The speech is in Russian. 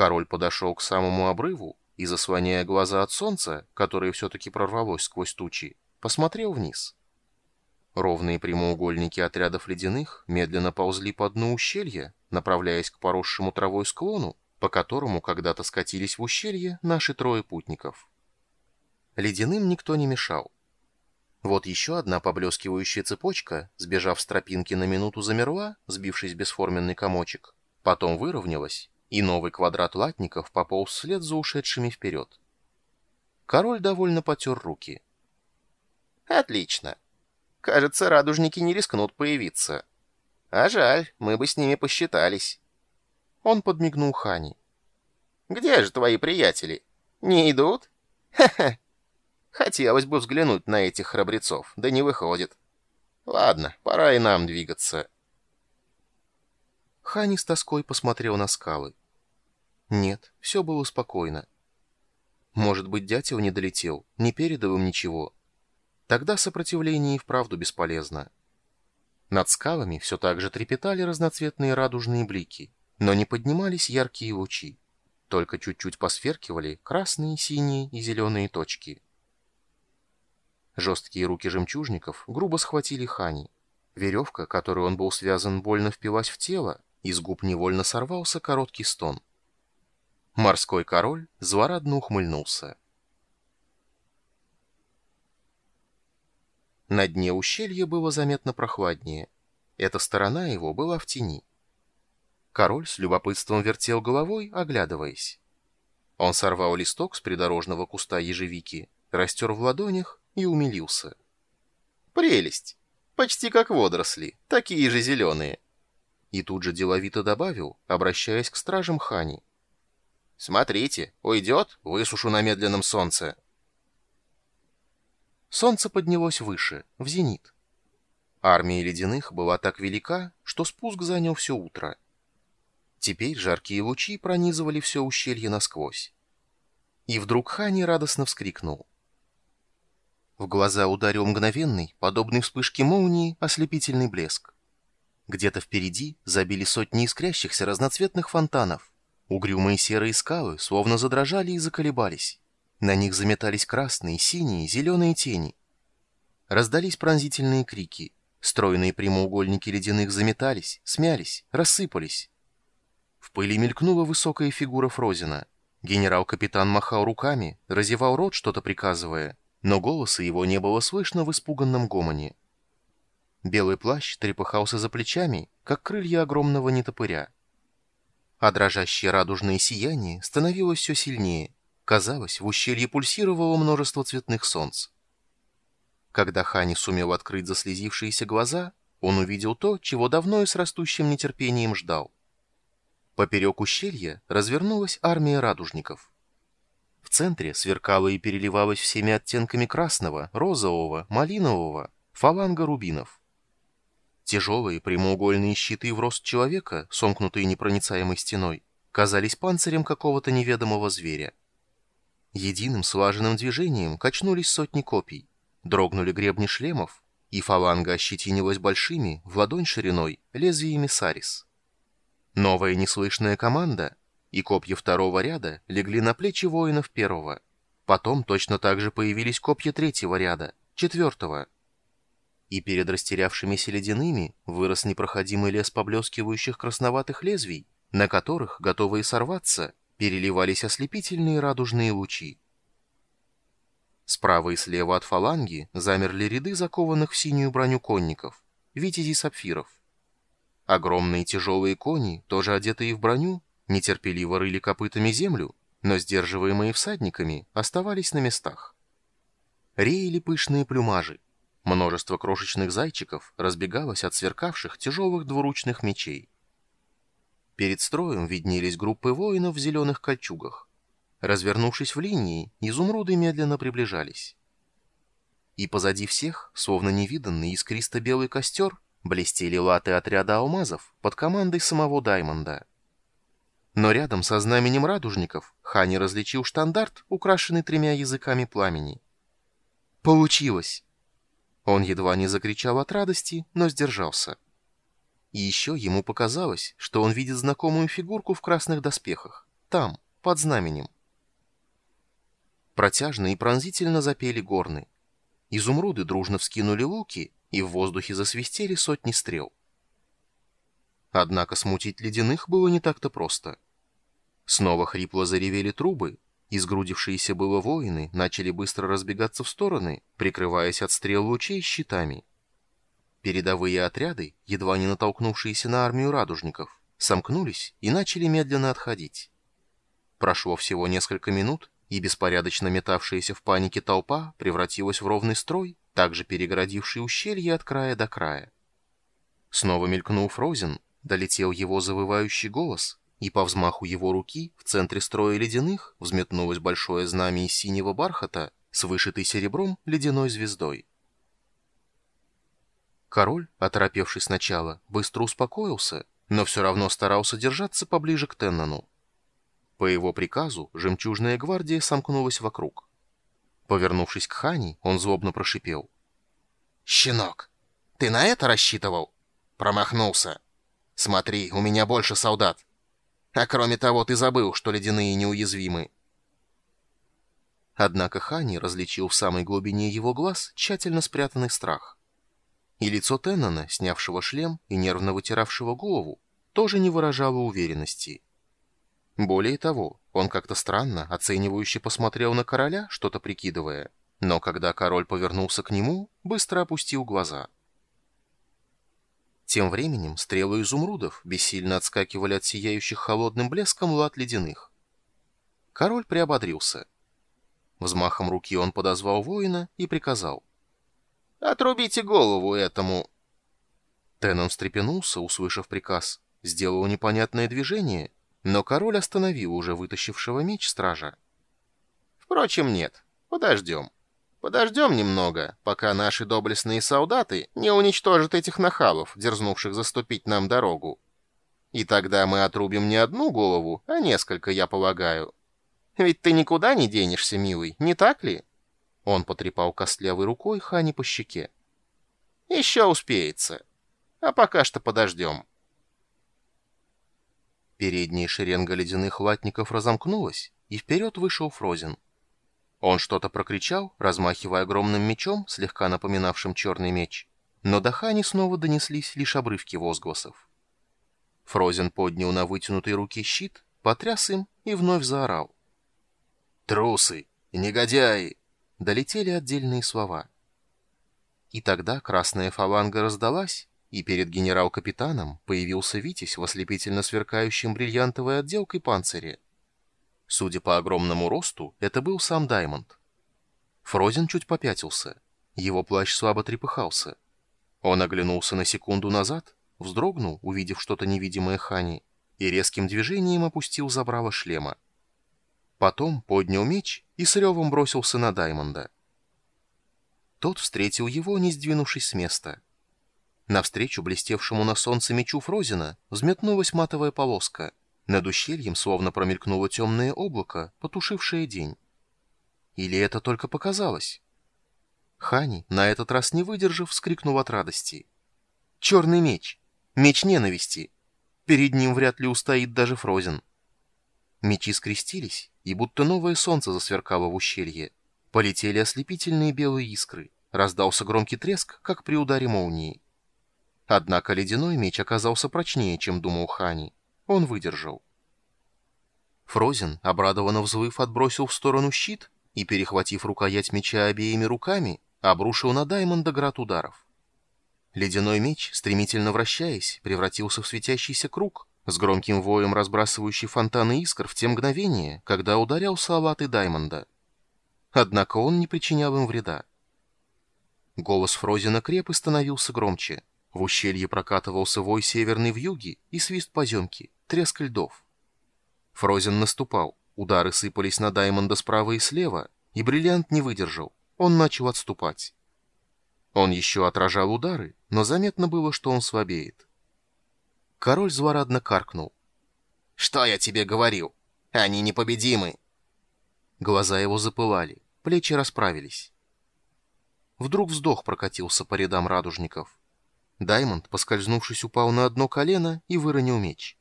Король подошел к самому обрыву и, заслоняя глаза от солнца, которое все-таки прорвалось сквозь тучи, посмотрел вниз. Ровные прямоугольники отрядов ледяных медленно ползли по дну ущелья, направляясь к поросшему травой склону, по которому когда-то скатились в ущелье наши трое путников. Ледяным никто не мешал. Вот еще одна поблескивающая цепочка, сбежав с тропинки на минуту замерла, сбившись в бесформенный комочек, потом выровнялась, и новый квадрат латников пополз вслед за ушедшими вперед. Король довольно потер руки. «Отлично. Кажется, радужники не рискнут появиться. А жаль, мы бы с ними посчитались». Он подмигнул Хани. «Где же твои приятели? Не идут? Ха-ха! Хотелось бы взглянуть на этих храбрецов, да не выходит. Ладно, пора и нам двигаться». Хани с тоской посмотрел на скалы. Нет, все было спокойно. Может быть, дятел не долетел, не передал им ничего. Тогда сопротивление и вправду бесполезно. Над скалами все так же трепетали разноцветные радужные блики, но не поднимались яркие лучи. Только чуть-чуть посверкивали красные, синие и зеленые точки. Жесткие руки жемчужников грубо схватили Хани. Веревка, которой он был связан, больно впилась в тело, из губ невольно сорвался короткий стон. Морской король злорадно ухмыльнулся. На дне ущелья было заметно прохладнее. Эта сторона его была в тени. Король с любопытством вертел головой, оглядываясь. Он сорвал листок с придорожного куста ежевики, растер в ладонях и умилился. «Прелесть! Почти как водоросли, такие же зеленые!» И тут же деловито добавил, обращаясь к стражам Хани. «Смотрите, уйдет, высушу на медленном солнце». Солнце поднялось выше, в зенит. Армия ледяных была так велика, что спуск занял все утро. Теперь жаркие лучи пронизывали все ущелье насквозь. И вдруг Хани радостно вскрикнул. В глаза ударил мгновенный, подобный вспышке молнии, ослепительный блеск. Где-то впереди забили сотни искрящихся разноцветных фонтанов. Угрюмые серые скалы словно задрожали и заколебались. На них заметались красные, синие, зеленые тени. Раздались пронзительные крики. Стройные прямоугольники ледяных заметались, смялись, рассыпались. В пыли мелькнула высокая фигура Фрозина. Генерал-капитан махал руками, разевал рот, что-то приказывая, но голоса его не было слышно в испуганном гомоне. Белый плащ трепыхался за плечами, как крылья огромного нетопыря. А дрожащее радужное сияние становилось все сильнее. Казалось, в ущелье пульсировало множество цветных солнц. Когда Хани сумел открыть заслезившиеся глаза, он увидел то, чего давно и с растущим нетерпением ждал. Поперек ущелья развернулась армия радужников. В центре сверкала и переливалась всеми оттенками красного, розового, малинового, фаланга рубинов. Тяжелые прямоугольные щиты в рост человека, сомкнутые непроницаемой стеной, казались панцирем какого-то неведомого зверя. Единым слаженным движением качнулись сотни копий, дрогнули гребни шлемов, и фаланга ощетинилась большими, в ладонь шириной, лезвиями сарис. Новая неслышная команда, и копья второго ряда легли на плечи воинов первого. Потом точно так же появились копья третьего ряда, четвертого, и перед растерявшимися ледяными вырос непроходимый лес поблескивающих красноватых лезвий, на которых, готовые сорваться, переливались ослепительные радужные лучи. Справа и слева от фаланги замерли ряды закованных в синюю броню конников, витязей сапфиров. Огромные тяжелые кони, тоже одетые в броню, нетерпеливо рыли копытами землю, но сдерживаемые всадниками оставались на местах. Реяли пышные плюмажи, Множество крошечных зайчиков разбегалось от сверкавших тяжелых двуручных мечей. Перед строем виднелись группы воинов в зеленых кольчугах. Развернувшись в линии, изумруды медленно приближались. И позади всех, словно невиданный искристо-белый костер, блестели латы отряда алмазов под командой самого Даймонда. Но рядом со знаменем радужников Хани различил штандарт, украшенный тремя языками пламени. «Получилось!» Он едва не закричал от радости, но сдержался. И еще ему показалось, что он видит знакомую фигурку в красных доспехах. там, под знаменем. Протяжно и пронзительно запели горны. Изумруды дружно вскинули луки, и в воздухе засвистели сотни стрел. Однако смутить ледяных было не так-то просто. Снова хрипло заревели трубы, и сгрудившиеся было воины начали быстро разбегаться в стороны, прикрываясь от стрел лучей щитами. Передовые отряды, едва не натолкнувшиеся на армию радужников, сомкнулись и начали медленно отходить. Прошло всего несколько минут, и беспорядочно метавшаяся в панике толпа превратилась в ровный строй, также перегородивший ущелье от края до края. Снова мелькнул Фрозен, долетел его завывающий голос, и по взмаху его руки в центре строя ледяных взметнулось большое знамя из синего бархата с вышитой серебром ледяной звездой. Король, оторопевший сначала, быстро успокоился, но все равно старался держаться поближе к Теннону. По его приказу жемчужная гвардия сомкнулась вокруг. Повернувшись к Хани, он злобно прошипел. «Щенок, ты на это рассчитывал?» «Промахнулся. Смотри, у меня больше солдат. А кроме того, ты забыл, что ледяные неуязвимы». Однако Хани различил в самой глубине его глаз тщательно спрятанный страх. И лицо Теннона, снявшего шлем и нервно вытиравшего голову, тоже не выражало уверенности. Более того, он как-то странно, оценивающе посмотрел на короля, что-то прикидывая, но когда король повернулся к нему, быстро опустил глаза. Тем временем стрелы изумрудов бессильно отскакивали от сияющих холодным блеском лад ледяных. Король приободрился. Взмахом руки он подозвал воина и приказал. «Отрубите голову этому!» Теннон встрепенулся, услышав приказ, сделал непонятное движение — но король остановил уже вытащившего меч стража. «Впрочем, нет. Подождем. Подождем немного, пока наши доблестные солдаты не уничтожат этих нахалов, дерзнувших заступить нам дорогу. И тогда мы отрубим не одну голову, а несколько, я полагаю. Ведь ты никуда не денешься, милый, не так ли?» Он потрепал костлявой рукой Хани по щеке. «Еще успеется. А пока что подождем». Передняя шеренга ледяных латников разомкнулась, и вперед вышел Фрозен. Он что-то прокричал, размахивая огромным мечом, слегка напоминавшим черный меч, но до Хани снова донеслись лишь обрывки возгласов. Фрозен поднял на вытянутой руке щит, потряс им и вновь заорал. «Трусы! Негодяи!» Долетели отдельные слова. И тогда красная фаланга раздалась, и перед генерал-капитаном появился Витязь в ослепительно сверкающем бриллиантовой отделкой панцире. Судя по огромному росту, это был сам Даймонд. Фрозен чуть попятился. Его плащ слабо трепыхался. Он оглянулся на секунду назад, вздрогнул, увидев что-то невидимое Хани, и резким движением опустил забрало шлема. Потом поднял меч и с ревом бросился на Даймонда. Тот встретил его, не сдвинувшись с места — Навстречу блестевшему на солнце мечу Фрозина взметнулась матовая полоска. Над ущельем словно промелькнуло темное облако, потушившее день. Или это только показалось? Хани, на этот раз не выдержав, вскрикнул от радости. «Черный меч! Меч ненависти! Перед ним вряд ли устоит даже Фрозен!» Мечи скрестились, и будто новое солнце засверкало в ущелье. Полетели ослепительные белые искры. Раздался громкий треск, как при ударе молнии. Однако ледяной меч оказался прочнее, чем думал Хани. Он выдержал. Фрозен, обрадованно взвыв, отбросил в сторону щит и, перехватив рукоять меча обеими руками, обрушил на Даймонда град ударов. Ледяной меч, стремительно вращаясь, превратился в светящийся круг, с громким воем разбрасывающий фонтаны искр в те мгновения, когда ударял салаты Даймонда. Однако он не причинял им вреда. Голос Фрозена креп и становился громче. В ущелье прокатывался вой северной вьюги и свист поземки, треск льдов. Фрозен наступал, удары сыпались на Даймонда справа и слева, и бриллиант не выдержал, он начал отступать. Он еще отражал удары, но заметно было, что он слабеет. Король злорадно каркнул. «Что я тебе говорил? Они непобедимы!» Глаза его запылали, плечи расправились. Вдруг вздох прокатился по рядам радужников. Даймонд, поскользнувшись, упал на одно колено и выронил меч.